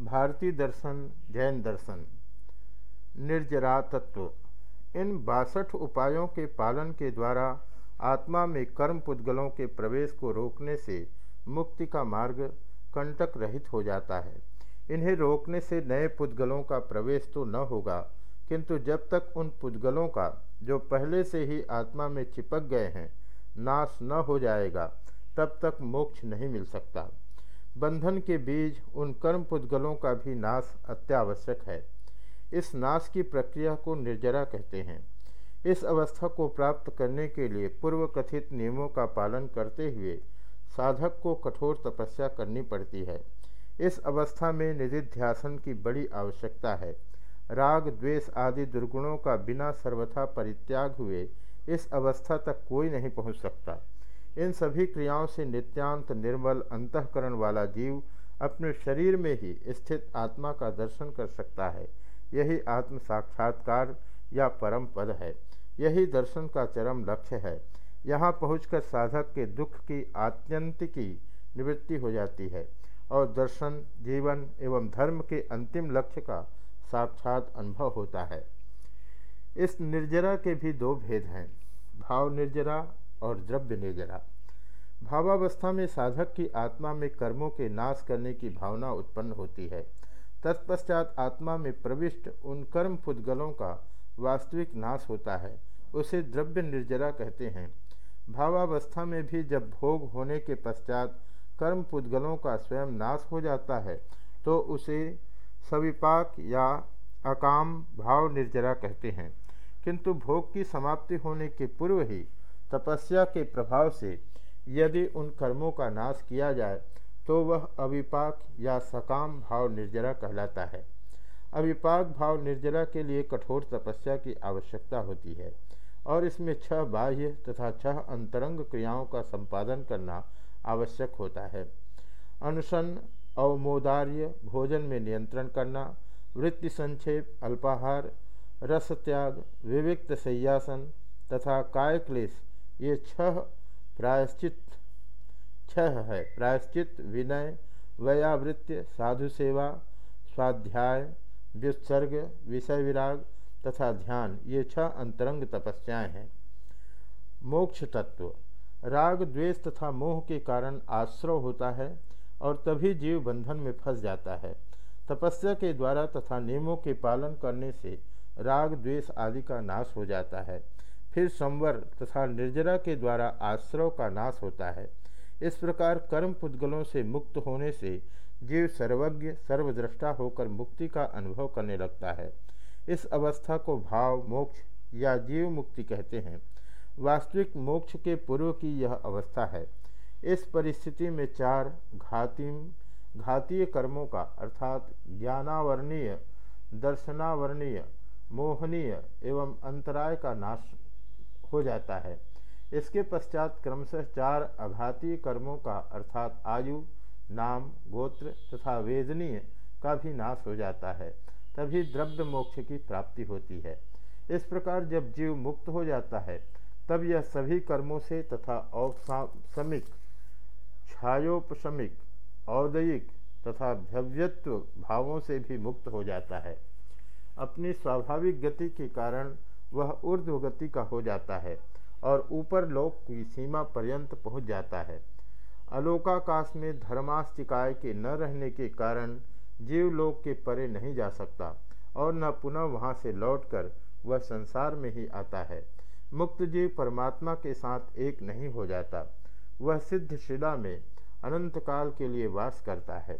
भारतीय दर्शन, जैन दर्शन निर्जरा तत्व इन बासठ उपायों के पालन के द्वारा आत्मा में कर्म पुद्गलों के प्रवेश को रोकने से मुक्ति का मार्ग कंटक रहित हो जाता है। इन्हें रोकने से नए पुद्गलों का प्रवेश तो न होगा, किंतु जब तक उन पुद्गलों का, जो पहले से ही आत्मा में चिपक गए हैं, नाश न हो जाएगा, तब तक मोक्ष नहीं मिल सकता। बंधन के बीज उन कर्म पुद्गलों का भी नाश अत्यावश्यक है। इस नाश की प्रक्रिया को निर्जरा कहते हैं। इस अवस्था को प्राप्त करने के लिए पूर्व कथित नियमों का पालन करते हुए साधक को कठोर तपस्या करनी पड़ती है। इस अवस्था में निधिध्यासन की बड़ी आवश्यकता है। राग, द्वेष आदि दुर्गुणों का बिना सर्वथा परित्याग हुए इस अवस्था तक कोई नहीं पहुँच सकता। इन सभी क्रियाओं से नित्यांत निर्मल अंतकरण वाला जीव अपने शरीर में ही स्थित आत्मा का दर्शन कर सकता है। यही आत्म साक्षात्कार या परम पद है। यही दर्शन का चरम लक्ष्य है। यहाँ पहुंचकर साधक के दुख की आत्यंत की निवृत्ति हो जाती है और दर्शन, जीवन एवं धर्म के अंतिम लक्ष्य का साक्षात अनुभव होता है। इस निर्जरा के भी दो भेद हैं भाव निर्जरा और द्रव्य निर्जरा भावावस्था में साधक की आत्मा में कर्मों के नाश करने की भावना उत्पन्न होती है। तत्पश्चात आत्मा में प्रविष्ट उन कर्म पुद्गलों का वास्तविक नाश होता है, उसे द्रव्य निर्जरा कहते हैं। भावावस्था में भी जब भोग होने के पश्चात कर्म पुद्गलों का स्वयं नाश हो जाता है तो उसे सविपाक या अकाम भाव निर्जरा कहते हैं। किंतु भोग की समाप्ति होने के पूर्व ही तपस्या के प्रभाव से यदि उन कर्मों का नाश किया जाए तो वह अविपाक या सकाम भाव निर्जरा कहलाता है। अविपाक भाव निर्जरा के लिए कठोर तपस्या की आवश्यकता होती है, और इसमें छह बाह्य तथा छह अंतरंग क्रियाओं का संपादन करना आवश्यक होता है। अनुसन अवमोदार्य, भोजन में नियंत्रण करना, वृत्ति संक्षेप, अल्पाहार रस त्याग विविक्त सयासन तथा काय क्लेश, ये छह प्रायश्चित छह है। प्रायश्चित, विनय वयावृत्य साधु सेवा स्वाध्याय, व्युत्सर्ग विषय विराग तथा ध्यान, ये छह अंतरंग तपस्याएँ हैं। मोक्ष तत्व। राग, द्वेष तथा मोह के कारण आश्रव होता है और तभी जीव बंधन में फंस जाता है। तपस्या के द्वारा तथा नियमों के पालन करने से राग, द्वेष आदि का नाश हो जाता है। फिर संवर तथा निर्जरा के द्वारा आश्रव का नाश होता है। इस प्रकार कर्म पुद्गलों से मुक्त होने से जीव सर्वज्ञ, सर्वद्रष्टा होकर मुक्ति का अनुभव करने लगता है। इस अवस्था को भाव, मोक्ष या जीव मुक्ति कहते हैं। वास्तविक मोक्ष के पूर्व की यह अवस्था है। इस परिस्थिति में चार घाती घातीय कर्मों का अर्थात ज्ञानावरणीय, दर्शनावरणीय, मोहनीय एवं अंतराय का नाश हो जाता है। इसके पश्चात क्रमशः चार अघातीय कर्मों का अर्थात आयु, नाम, गोत्र तथा वेदनीय का भी नाश हो जाता है। तभी द्रव्य मोक्ष की प्राप्ति होती है। इस प्रकार जब जीव मुक्त हो जाता है, तब यह सभी कर्मों से तथा औसमिक छायोपशमिक, औदयिक तथा भव्यत्व भावों से भी मुक्त हो जाता है। अपनी स्वाभाविक गति के कारण वह ऊर्ध्व गति का हो जाता है और ऊपर लोक की सीमा पर्यंत पहुँच जाता है। अलोकाकाश में धर्मास्तिकाय के न रहने के कारण जीवलोक के परे नहीं जा सकता और न पुनः वहाँ से लौटकर वह संसार में ही आता है। मुक्त जीव परमात्मा के साथ एक नहीं हो जाता। वह सिद्ध शिला में अनंत काल के लिए वास करता है।